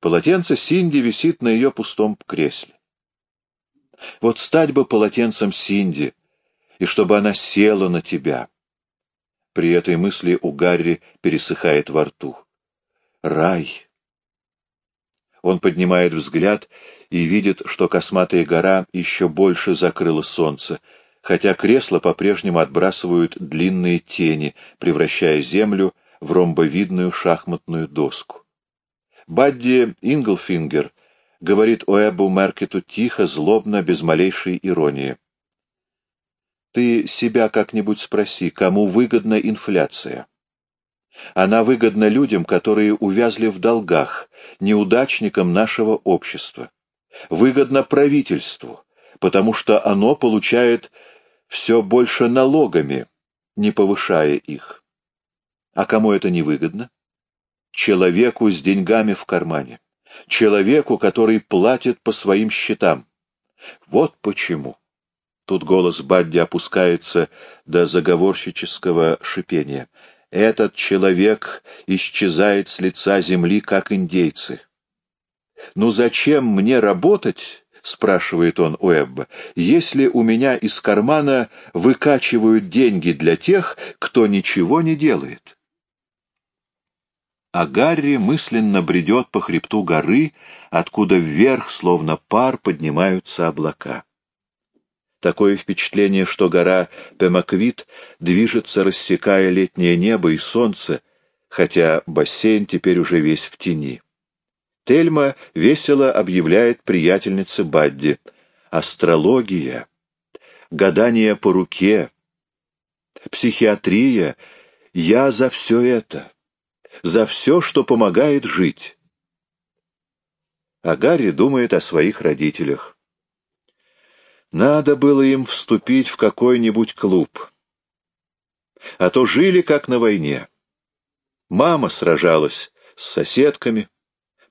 Полотенце Синди висит на ее пустом кресле. Вот стать бы полотенцем Синди, и чтобы она села на тебя. При этой мысли у Гарри пересыхает во рту. Рай! Он поднимает взгляд и видит, что косматая гора еще больше закрыла солнце, хотя кресла по-прежнему отбрасывают длинные тени, превращая землю в ромбовидную шахматную доску. Бадди Инглфингер говорит Уэббу Меркету тихо, злобно, без малейшей иронии. «Ты себя как-нибудь спроси, кому выгодна инфляция?» Она выгодна людям, которые увязли в долгах, неудачникам нашего общества. Выгодна правительству, потому что оно получает все больше налогами, не повышая их. А кому это не выгодно? Человеку с деньгами в кармане. Человеку, который платит по своим счетам. Вот почему. Тут голос Бадди опускается до заговорщического шипения. Этот человек исчезает с лица земли, как индейцы. «Ну зачем мне работать?» — спрашивает он у Эбба. «Если у меня из кармана выкачивают деньги для тех, кто ничего не делает?» А Гарри мысленно бредет по хребту горы, откуда вверх, словно пар, поднимаются облака. Такое впечатление, что гора Пемаквит движется, рассекая летнее небо и солнце, хотя бассейн теперь уже весь в тени. Тельма весело объявляет приятельнице Бадди. Астрология, гадание по руке, психиатрия — я за все это, за все, что помогает жить. А Гарри думает о своих родителях. Надо было им вступить в какой-нибудь клуб. А то жили как на войне. Мама сражалась с соседками,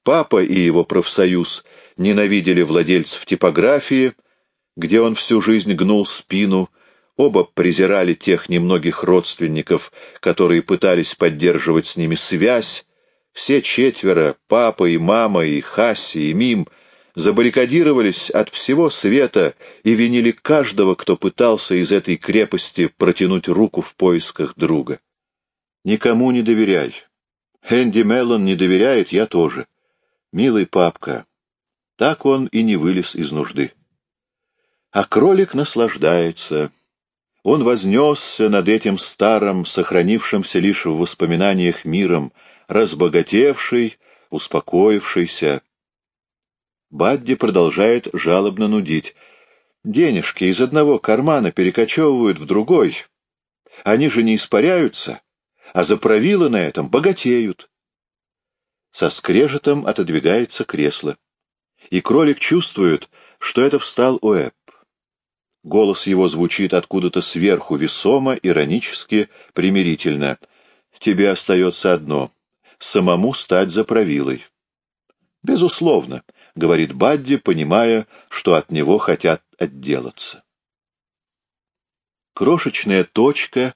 папа и его профсоюз ненавидели владельцев типографии, где он всю жизнь гнул спину, оба презирали тех немногих родственников, которые пытались поддерживать с ними связь, все четверо, папа и мама, и Хасси, и Мим — забаррикадировались от всего света и винили каждого, кто пытался из этой крепости протянуть руку в поисках друга. Никому не доверяй. Энди Меллон не доверяет, я тоже. Милый папка. Так он и не вылез из нужды. А кролик наслаждается. Он вознесся над этим старым, сохранившимся лишь в воспоминаниях миром, разбогатевший, успокоившийся, Бадди продолжает жалобно нудить. Денежки из одного кармана перекочевывают в другой. Они же не испаряются, а за правила на этом богатеют. Со скрежетом отодвигается кресло. И кролик чувствует, что это встал Уэбб. Голос его звучит откуда-то сверху, весомо, иронически, примирительно. «Тебе остается одно — самому стать за правилой». «Безусловно», — говорит Бадди, понимая, что от него хотят отделаться. Крошечная точка,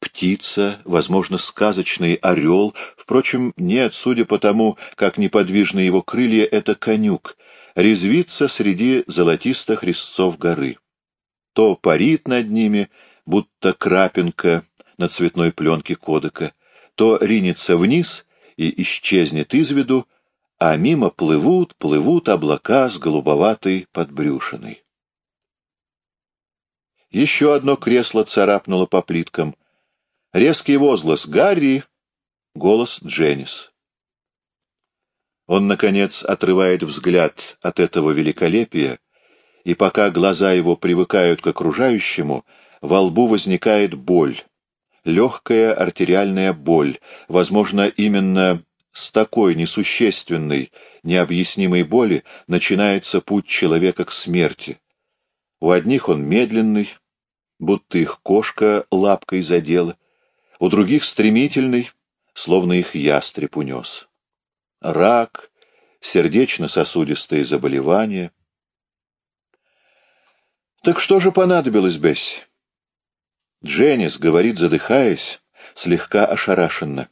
птица, возможно, сказочный орел, впрочем, нет, судя по тому, как неподвижны его крылья, это конюк, резвится среди золотистых резцов горы. То парит над ними, будто крапинка на цветной пленке кодека, то ринется вниз и исчезнет из виду, а мимо плывут, плывут облака с голубоватой подбрюшиной. Еще одно кресло царапнуло по плиткам. Резкий возглас «Гарри!» — голос Дженнис. Он, наконец, отрывает взгляд от этого великолепия, и пока глаза его привыкают к окружающему, во лбу возникает боль, легкая артериальная боль, возможно, именно с такой несущественной, необъяснимой боли начинается путь человека к смерти. У одних он медленный, будто их кошка лапкой задела, у других стремительный, словно их ястреб унес. Рак, сердечно-сосудистые заболевания. Так что же понадобилось Бесси? Дженнис говорит, задыхаясь, слегка ошарашенно.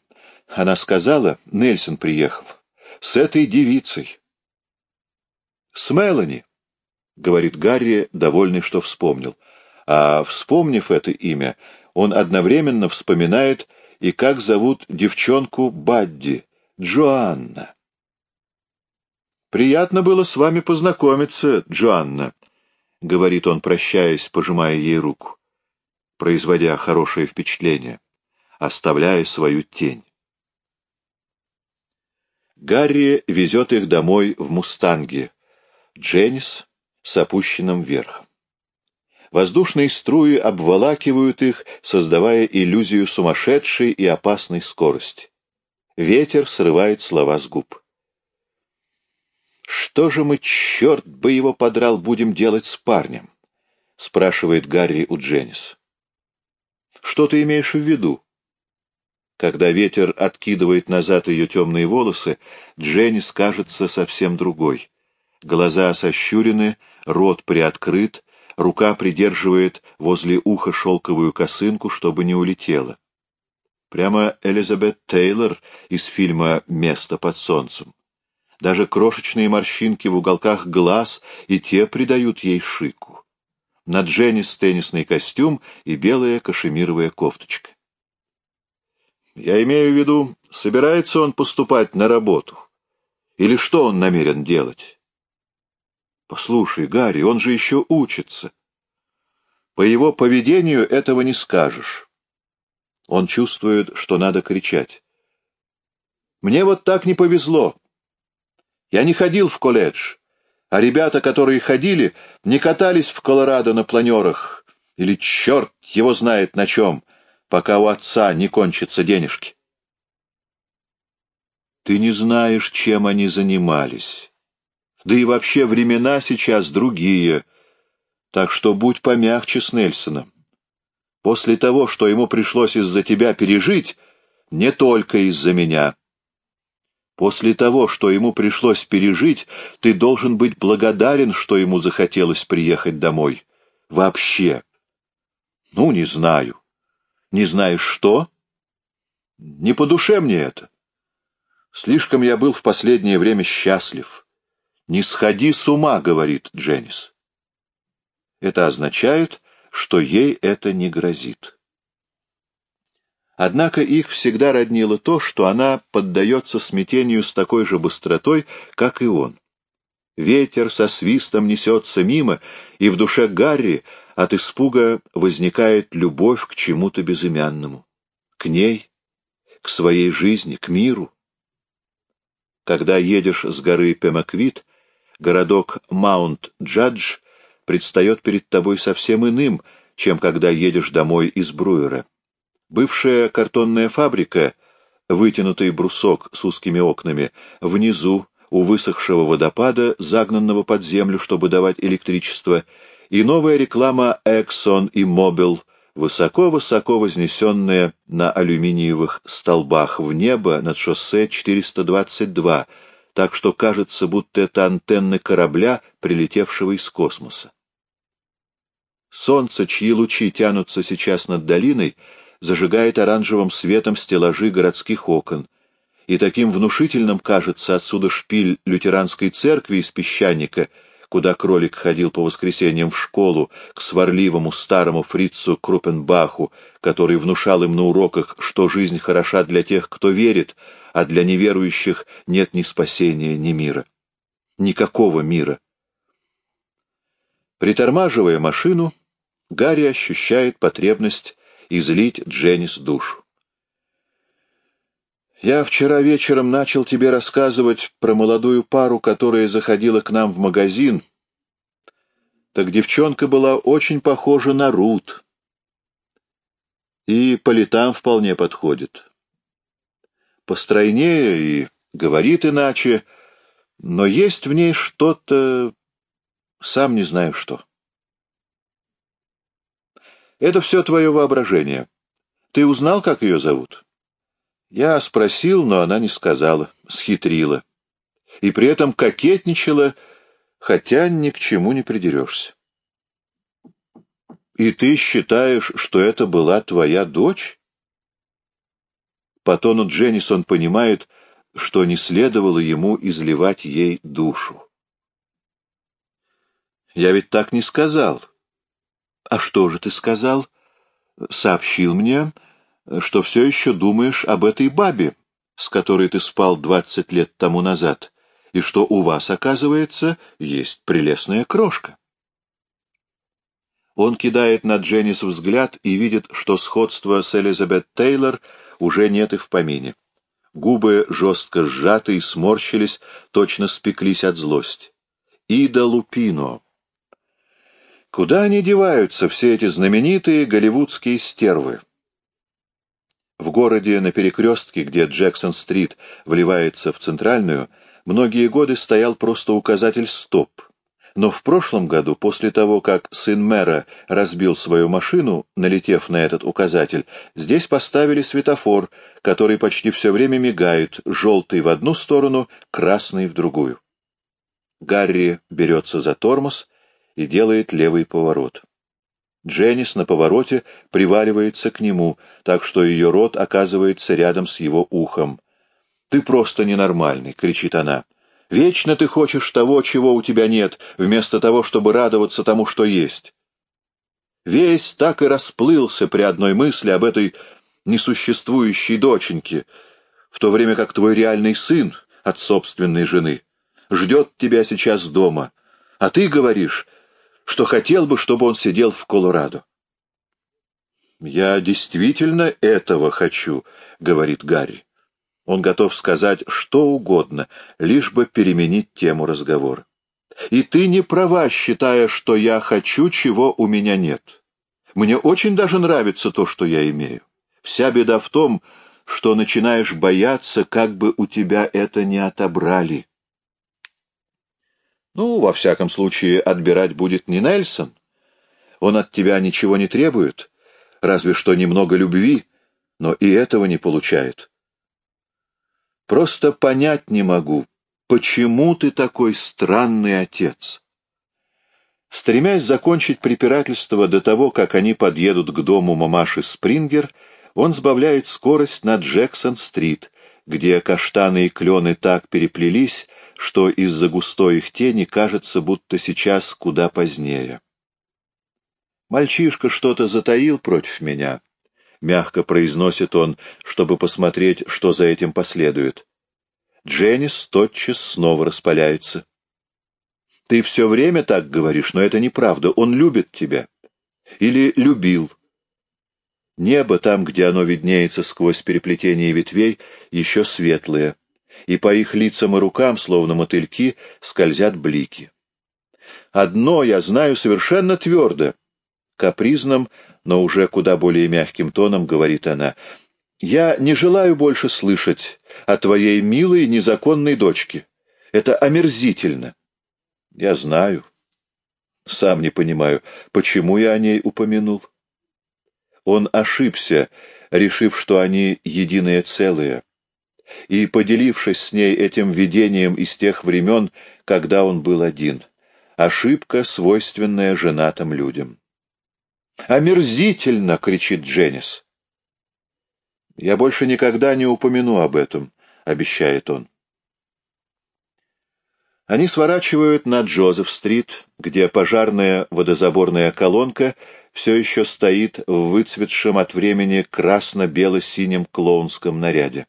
Она сказала, Нельсон приехал. с этой девицей. С Мелани, — говорит Гарри, довольный, что вспомнил. А вспомнив это имя, он одновременно вспоминает и как зовут девчонку Бадди, Джоанна. «Приятно было с вами познакомиться, Джоанна», — говорит он, прощаясь, пожимая ей руку, производя хорошее впечатление, оставляя свою тень. Гарри везет их домой в «Мустанге», Дженнис с опущенным верхом. Воздушные струи обволакивают их, создавая иллюзию сумасшедшей и опасной скорости. Ветер срывает слова с губ. «Что же мы, черт бы его подрал, будем делать с парнем?» — спрашивает Гарри у Дженнис. «Что ты имеешь в виду?» Когда ветер откидывает назад ее темные волосы, Дженнис кажется совсем другой. Глаза сощурены, рот приоткрыт, рука придерживает возле уха шелковую косынку, чтобы не улетела. Прямо Элизабет Тейлор из фильма «Место под солнцем». Даже крошечные морщинки в уголках глаз и те придают ей шику. На Дженнис теннисный костюм и белая кашемировая кофточка. Я имею в виду, собирается он поступать на работу? Или что он намерен делать? Послушай, Гарри, он же еще учится. По его поведению этого не скажешь. Он чувствует, что надо кричать. Мне вот так не повезло. Я не ходил в колледж, а ребята, которые ходили, не катались в Колорадо на планерах или черт его знает на чем, пока у отца не кончатся денежки. Ты не знаешь, чем они занимались. Да и вообще времена сейчас другие. Так что будь помягче с Нельсоном. После того, что ему пришлось из-за тебя пережить, не только из-за меня. После того, что ему пришлось пережить, ты должен быть благодарен, что ему захотелось приехать домой. Вообще. Ну, не знаю. Не знаешь что? Не по душе мне это. Слишком я был в последнее время счастлив. «Не сходи с ума», — говорит Дженнис. Это означает, что ей это не грозит. Однако их всегда роднило то, что она поддается смятению с такой же быстротой, как и он. Ветер со свистом несется мимо, и в душе Гарри от испуга возникает любовь к чему-то безымянному. К ней, к своей жизни, к миру. Когда едешь с горы Пемаквит, городок Маунт-Джадж предстает перед тобой совсем иным, чем когда едешь домой из Бруера. Бывшая картонная фабрика, вытянутый брусок с узкими окнами, внизу, у высохшего водопада, загнанного под землю, чтобы давать электричество, и новая реклама Exxon и Mobil, высоко-высоко вознесенная на алюминиевых столбах в небо над шоссе 422, так что кажется, будто это антенны корабля, прилетевшего из космоса. Солнце, чьи лучи тянутся сейчас над долиной, зажигает оранжевым светом стеллажи городских окон, и таким внушительным кажется отсюда шпиль лютеранской церкви из песчаника, куда кролик ходил по воскресеньям в школу к сварливому старому фрицу Крупенбаху, который внушал им на уроках, что жизнь хороша для тех, кто верит, а для неверующих нет ни спасения, ни мира. Никакого мира. Притормаживая машину, Гарри ощущает потребность излить Дженнис душу. Я вчера вечером начал тебе рассказывать про молодую пару, которая заходила к нам в магазин. Так девчонка была очень похожа на Рут. И по летам вполне подходит постройнее и говорит иначе, но есть в ней что-то, сам не знаю что. Это все твое воображение. Ты узнал, как ее зовут? Я спросил, но она не сказала, схитрила. И при этом кокетничала, хотя ни к чему не придерешься. И ты считаешь, что это была твоя дочь? По тону Дженнисон понимает, что не следовало ему изливать ей душу. «Я ведь так не сказал». «А что же ты сказал?» «Сообщил мне, что все еще думаешь об этой бабе, с которой ты спал двадцать лет тому назад, и что у вас, оказывается, есть прелестная крошка». Он кидает на Дженнис взгляд и видит, что сходства с Элизабет Тейлор уже нет и в помине. Губы жестко сжаты и сморщились, точно спеклись от злости. Ида Лупино. Куда они деваются, все эти знаменитые голливудские стервы? В городе на перекрестке, где Джексон-стрит вливается в центральную, многие годы стоял просто указатель «Стоп», но в прошлом году, после того, как сын мэра разбил свою машину, налетев на этот указатель, здесь поставили светофор, который почти все время мигает, желтый в одну сторону, красный в другую. Гарри берется за тормоз и делает левый поворот. Дженнис на повороте приваливается к нему, так что ее рот оказывается рядом с его ухом. «Ты просто ненормальный!» — кричит она. Вечно ты хочешь того, чего у тебя нет, вместо того, чтобы радоваться тому, что есть. Весь так и расплылся при одной мысли об этой несуществующей доченьке, в то время как твой реальный сын от собственной жены ждет тебя сейчас дома, а ты говоришь, что хотел бы, чтобы он сидел в Колорадо. «Я действительно этого хочу», — говорит Гарри. Он готов сказать что угодно, лишь бы переменить тему разговора. И ты не права, считая, что я хочу, чего у меня нет. Мне очень даже нравится то, что я имею. Вся беда в том, что начинаешь бояться, как бы у тебя это не отобрали. Ну, во всяком случае, отбирать будет не Нельсон. Он от тебя ничего не требует, разве что немного любви, но и этого не получает. Просто понять не могу, почему ты такой странный отец. Стремясь закончить препирательство до того, как они подъедут к дому мамаши Спрингер, он сбавляет скорость на Джексон-стрит, где каштаны и клены так переплелись, что из-за густой их тени кажется, будто сейчас куда позднее. Мальчишка что-то затаил против меня, мягко произносит он, чтобы посмотреть, что за этим последует. Дженнис тотчас снова распаляется. Ты все время так говоришь, но это неправда. Он любит тебя. Или любил. Небо там, где оно виднеется сквозь переплетение ветвей, еще светлое, и по их лицам и рукам, словно мотыльки, скользят блики. Одно я знаю совершенно твердо. Капризным, но уже куда более мягким тоном говорит она. «Я не желаю больше слышать о твоей милой незаконной дочке. Это омерзительно». «Я знаю. Сам не понимаю, почему я о ней упомянул». Он ошибся, решив, что они единое целое, и поделившись с ней этим видением из тех времен, когда он был один. Ошибка, свойственная женатым людям. «Омерзительно!» — кричит Дженнис. «Я больше никогда не упомяну об этом», — обещает он. Они сворачивают на Джозеф-стрит, где пожарная водозаборная колонка все еще стоит в выцветшем от времени красно-бело-синем клоунском наряде.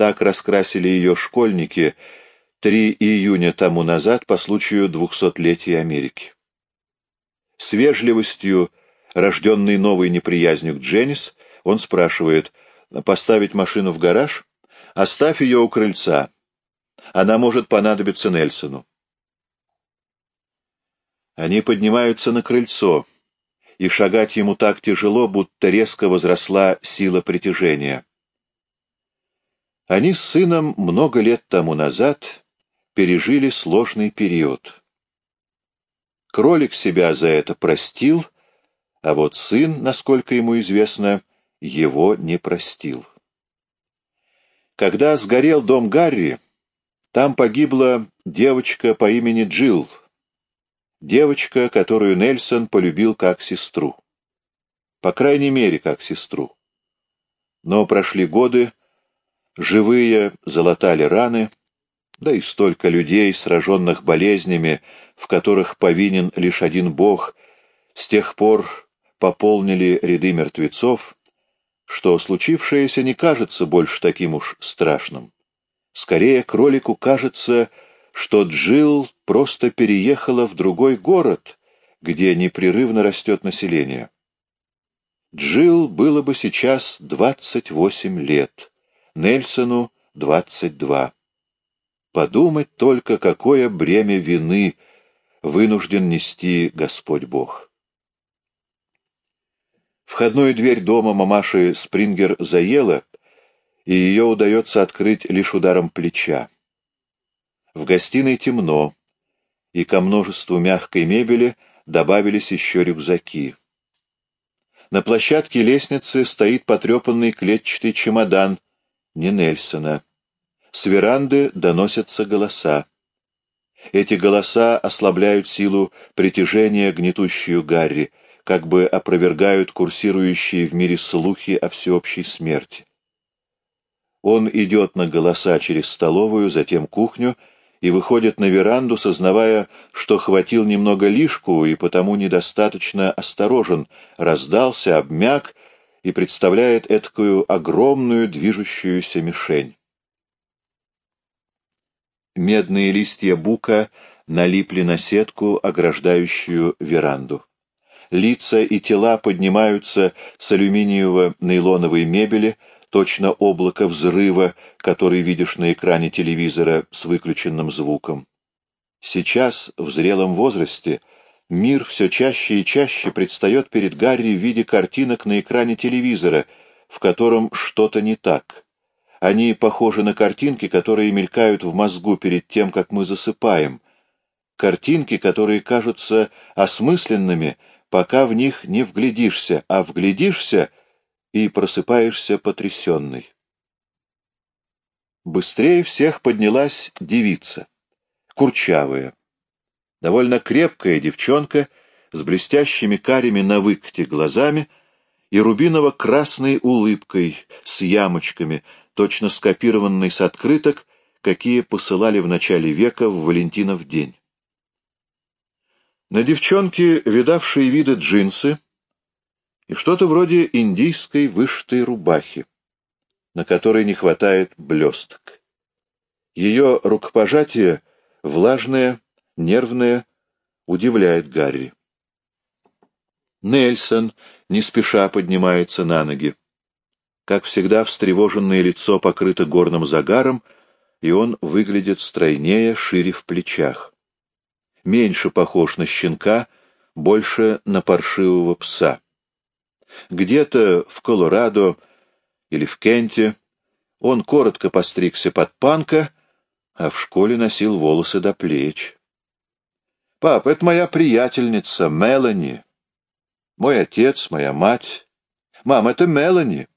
Так раскрасили ее школьники 3 июня тому назад по случаю двухсотлетия Америки. С вежливостью Рожденный новой неприязнью к Дженнис, он спрашивает, поставить машину в гараж? Оставь ее у крыльца. Она может понадобиться Нельсону. Они поднимаются на крыльцо, и шагать ему так тяжело, будто резко возросла сила притяжения. Они с сыном много лет тому назад пережили сложный период. Кролик себя за это простил — а вот сын, насколько ему известно, его не простил. Когда сгорел дом Гарри, там погибла девочка по имени Джилл, девочка, которую Нельсон полюбил как сестру. По крайней мере, как сестру. Но прошли годы, Живые залатали раны, да и столько людей, сраженных болезнями, в которых повинен лишь один Бог, с тех пор пополнили ряды мертвецов, что случившееся не кажется больше таким уж страшным. Скорее, кролику кажется, что Джил просто переехала в другой город, где непрерывно растет население. Джил было бы сейчас 28 лет, Нельсону — 22. Подумать только, какое бремя вины вынужден нести Господь Бог. Входную дверь дома мамаши Спрингер заела, и ее удается открыть лишь ударом плеча. В гостиной темно, и ко множеству мягкой мебели добавились еще рюкзаки. На площадке лестницы стоит потрепанный клетчатый чемодан, не Нельсона. С веранды доносятся голоса. Эти голоса ослабляют силу притяжения, гнетущую Гарри, как бы опровергают курсирующие в мире слухи о всеобщей смерти. Он идет на голоса через столовую, затем кухню и выходит на веранду, сознавая, что хватил немного лишку и потому недостаточно осторожен, раздался, обмяк и представляет эткую огромную движущуюся мишень. Медные листья бука налипли на сетку, ограждающую веранду. Лица и тела поднимаются с алюминиево-нейлоновой мебели, точно облако взрыва, который видишь на экране телевизора с выключенным звуком. Сейчас, в зрелом возрасте, мир все чаще и чаще предстает перед Гарри в виде картинок на экране телевизора, в котором что-то не так. Они похожи на картинки, которые мелькают в мозгу перед тем, как мы засыпаем. Картинки, которые кажутся осмысленными, пока в них не вглядишься, а вглядишься — и просыпаешься потрясенный. Быстрее всех поднялась девица, курчавая, довольно крепкая девчонка с блестящими карими на выкате глазами и рубиново-красной улыбкой с ямочками, точно скопированной с открыток, какие посылали в начале века в Валентинов день. На девчонке, видавшие виды джинсы, и что-то вроде индийской вышитой рубахи, на которой не хватает блесток. Ее рукопожатие, влажное, нервное, удивляет Гарри. Нельсон не спеша поднимается на ноги. Как всегда, встревоженное лицо покрыто горным загаром, и он выглядит стройнее, шире в плечах. Меньше похож на щенка, больше на паршивого пса. Где-то в Колорадо или в Кенте он коротко постригся под панка, а в школе носил волосы до плеч. «Пап, это моя приятельница Мелани. Мой отец, моя мать. Мам, это Мелани».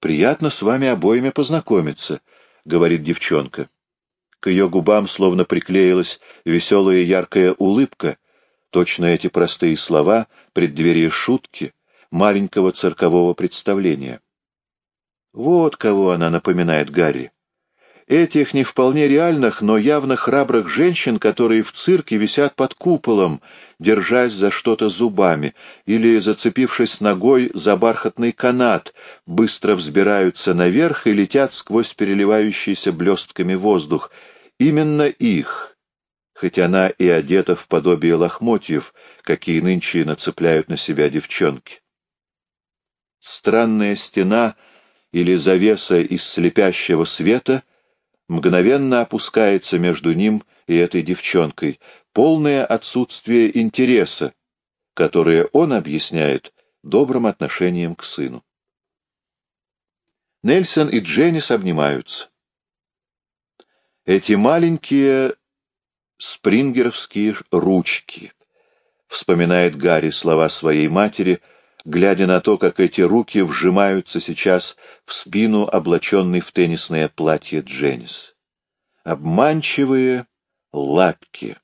«Приятно с вами обоими познакомиться», — говорит девчонка. К ее губам словно приклеилась веселая яркая улыбка, Точно эти простые слова — преддверие шутки, маленького циркового представления. Вот кого она напоминает Гарри. Этих не вполне реальных, но явно храбрых женщин, которые в цирке висят под куполом, держась за что-то зубами, или, зацепившись ногой за бархатный канат, быстро взбираются наверх и летят сквозь переливающийся блестками воздух. Именно их, хоть она и одета в подобие лохмотьев, какие нынче нацепляют на себя девчонки. Странная стена или завеса из слепящего света мгновенно опускается между ним и этой девчонкой, полное отсутствие интереса, которое он объясняет добрым отношением к сыну. Нельсон и Дженнис обнимаются. Эти маленькие спрингеровские ручки. Вспоминает Гарри слова своей матери, глядя на то, как эти руки вжимаются сейчас в спину, облаченной в теннисное платье Дженнис. Обманчивые лапки.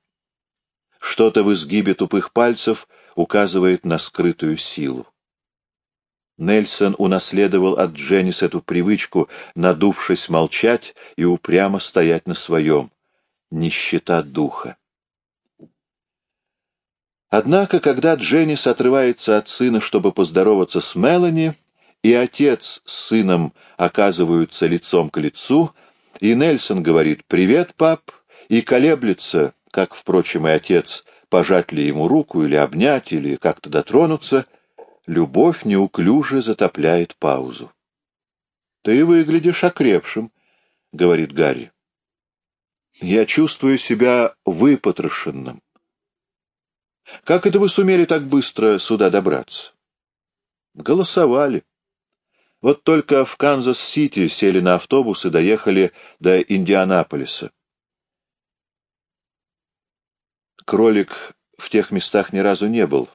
Что-то в изгибе тупых пальцев указывает на скрытую силу. Нельсон унаследовал от Дженнис эту привычку, надувшись молчать и упрямо стоять на своем. Нищета духа. Однако, когда Дженнис отрывается от сына, чтобы поздороваться с Мелани, и отец с сыном оказываются лицом к лицу, и Нельсон говорит «Привет, пап», и колеблется, как, впрочем, и отец, пожать ли ему руку или обнять, или как-то дотронуться — любовь неуклюже затопляет паузу. — Ты выглядишь окрепшим, — говорит Гарри. — Я чувствую себя выпотрошенным. — Как это вы сумели так быстро сюда добраться? — Голосовали. Вот только в Канзас-Сити сели на автобус и доехали до Индианаполиса. Кролик в тех местах ни разу не был.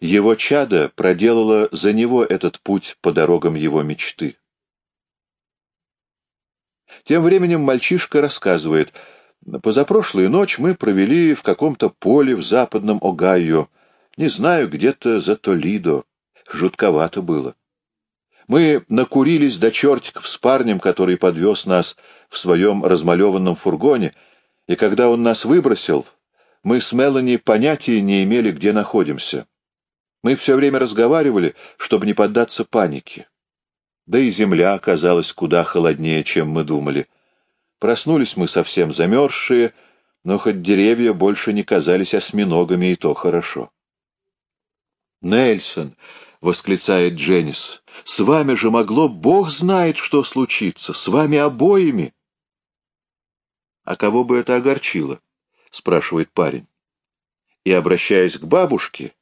Его чадо проделало за него этот путь по дорогам его мечты. Тем временем мальчишка рассказывает, «Позапрошлую ночь мы провели в каком-то поле в западном Огайо, не знаю, где-то за Толидо. Жутковато было. Мы накурились до чертиков с парнем, который подвез нас в своем размалеванном фургоне, и когда он нас выбросил, мы с Мелани понятия не имели, где находимся. Мы все время разговаривали, чтобы не поддаться панике. Да и земля оказалась куда холоднее, чем мы думали. Проснулись мы совсем замерзшие, но хоть деревья больше не казались осьминогами, и то хорошо. «Нельсон!» — восклицает Дженнис. «С вами же могло, Бог знает, что случится, с вами обоими!» «А кого бы это огорчило?» — спрашивает парень. И, обращаясь к бабушке,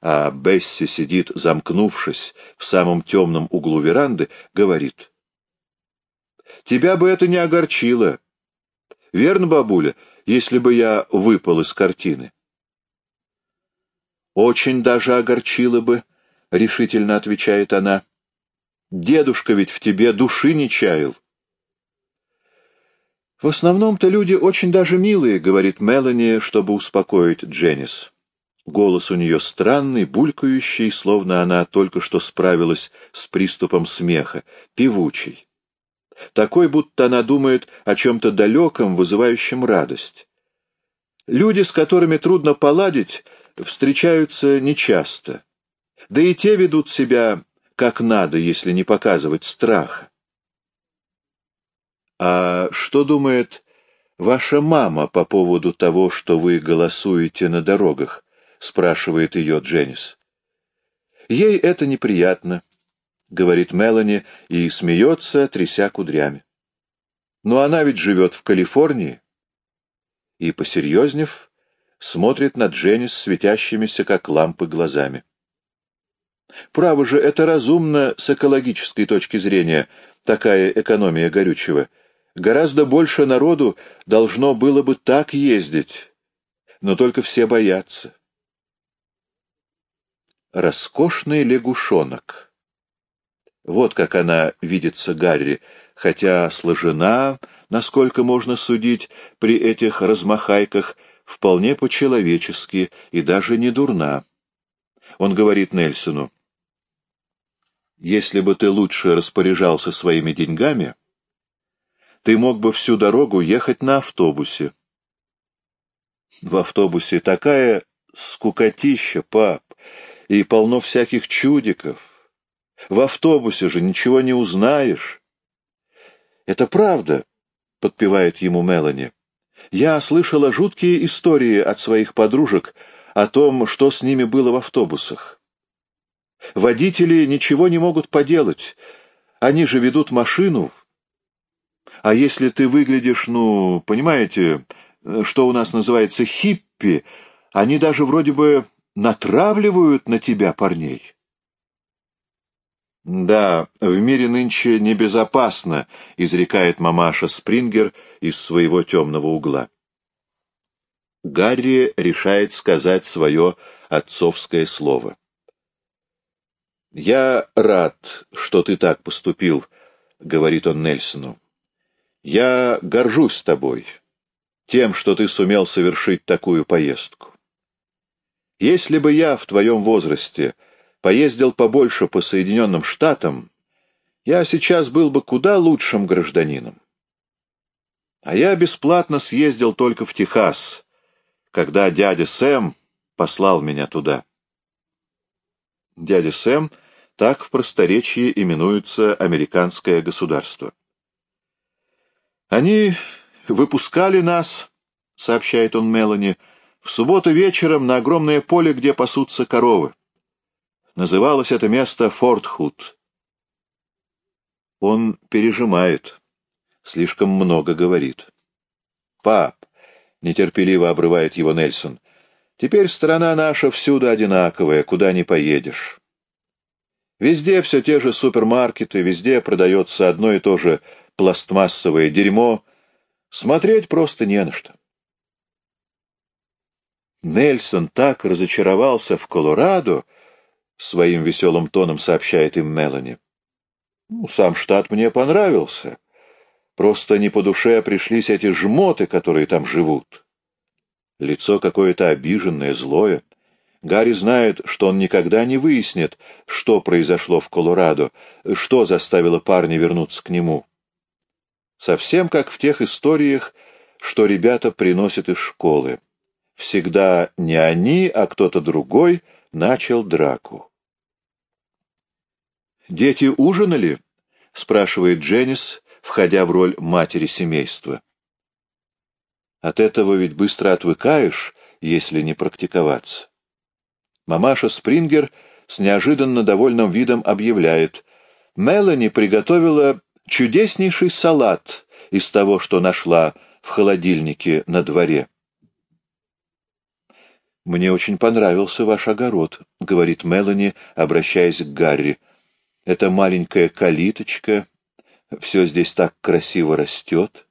а Бесси сидит, замкнувшись в самом темном углу веранды, говорит. «Тебя бы это не огорчило. Верно, бабуля, если бы я выпал из картины?» «Очень даже огорчило бы», — решительно отвечает она. «Дедушка ведь в тебе души не чаял». «В основном-то люди очень даже милые», — говорит Мелани, чтобы успокоить Дженнис. Голос у нее странный, булькающий, словно она только что справилась с приступом смеха, певучий. Такой, будто она думает о чем-то далеком, вызывающем радость. Люди, с которыми трудно поладить, встречаются нечасто. Да и те ведут себя как надо, если не показывать страха. А что думает ваша мама по поводу того, что вы голосуете на дорогах? — спрашивает ее Дженнис. «Ей это неприятно», — говорит Мелани и смеется, тряся кудрями. «Но она ведь живет в Калифорнии». И, посерьезнев, смотрит на Дженнис светящимися, как лампы, глазами. Право же, это разумно с экологической точки зрения, такая экономия горючего. Гораздо больше народу должно было бы так ездить, но только все боятся роскошный лягушонок. Вот как она видится Гарри, хотя сложена, насколько можно судить, при этих размахайках, вполне по-человечески и даже не дурна. Он говорит Нельсону, «Если бы ты лучше распоряжался своими деньгами, ты мог бы всю дорогу ехать на автобусе». «В автобусе такая скукотища, пап и полно всяких чудиков. В автобусе же ничего не узнаешь. Это правда, — подпевает ему Мелани. Я слышала жуткие истории от своих подружек о том, что с ними было в автобусах. Водители ничего не могут поделать. Они же ведут машину. А если ты выглядишь, ну, понимаете, что у нас называется хиппи, они даже вроде бы натравливают на тебя парней. «Да, в мире нынче небезопасно», — изрекает мамаша Спрингер из своего темного угла. Гарри решает сказать свое отцовское слово. «Я рад, что ты так поступил», — говорит он Нельсону. «Я горжусь тобой, тем, что ты сумел совершить такую поездку. Если бы я в твоем возрасте поездил побольше по Соединенным Штатам, я сейчас был бы куда лучшим гражданином. А я бесплатно съездил только в Техас, когда дядя Сэм послал меня туда. Дядя Сэм так в просторечии именуется американское государство. Они выпускали нас, сообщает он Мелани, в субботу вечером на огромное поле, где пасутся коровы. Называлось это место Форт Худ. Он пережимает, слишком много говорит. «Пап!» — нетерпеливо обрывает его Нельсон. «Теперь страна наша всюду одинаковая, куда ни поедешь. Везде все те же супермаркеты, везде продается одно и то же пластмассовое дерьмо. Смотреть просто не на что». Нельсон так разочаровался в Колорадо, — своим веселым тоном сообщает им Мелани. Ну, сам штат мне понравился. Просто не по душе пришлись эти жмоты, которые там живут. Лицо какое-то обиженное, злое. Гарри знает, что он никогда не выяснит, что произошло в Колорадо, что заставило парня вернуться к нему. Совсем как в тех историях, что ребята приносят из школы. Всегда не они, а кто-то другой начал драку. «Дети ужинали?» — спрашивает Дженнис, входя в роль матери семейства. От этого ведь быстро отвыкаешь, если не практиковаться. Мамаша Спрингер с неожиданно довольным видом объявляет. Мелани приготовила чудеснейший салат из того, что нашла в холодильнике на дворе. «Мне очень понравился ваш огород», — говорит Мелани, обращаясь к Гарри. «Это маленькая калиточка, все здесь так красиво растет.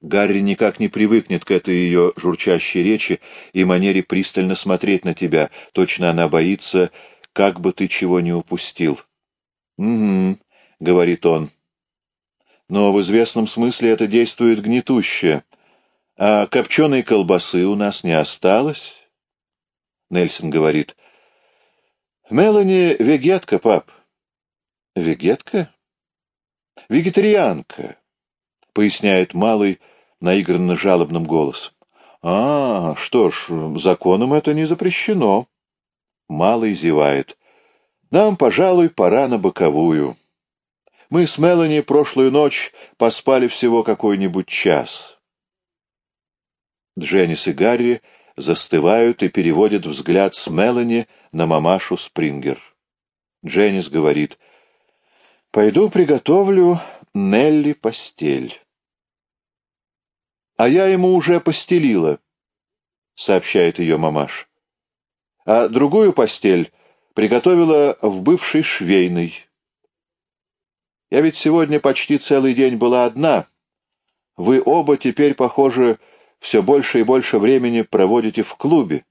Гарри никак не привыкнет к этой ее журчащей речи и манере пристально смотреть на тебя. Точно она боится, как бы ты чего не упустил. «Угу», — говорит он. «Но в известном смысле это действует гнетуще. А копченой колбасы у нас не осталось?» Нельсон говорит. «Мелани вегетка, пап». «Вегетка?» «Вегетарианка», — поясняет малый наигранно жалобным голосом. «А, что ж, законом это не запрещено». Малый зевает. «Нам, пожалуй, пора на боковую. Мы с Мелани прошлую ночь поспали всего какой-нибудь час». Дженнис и Гарри застывают и переводят взгляд с Мелани на мамашу Спрингер. Дженнис говорит — Пойду приготовлю Нелли постель. А я ему уже постелила, сообщает ее мамаш. А другую постель приготовила в бывшей швейной. Я ведь сегодня почти целый день была одна. Вы оба теперь, похоже, все больше и больше времени проводите в клубе.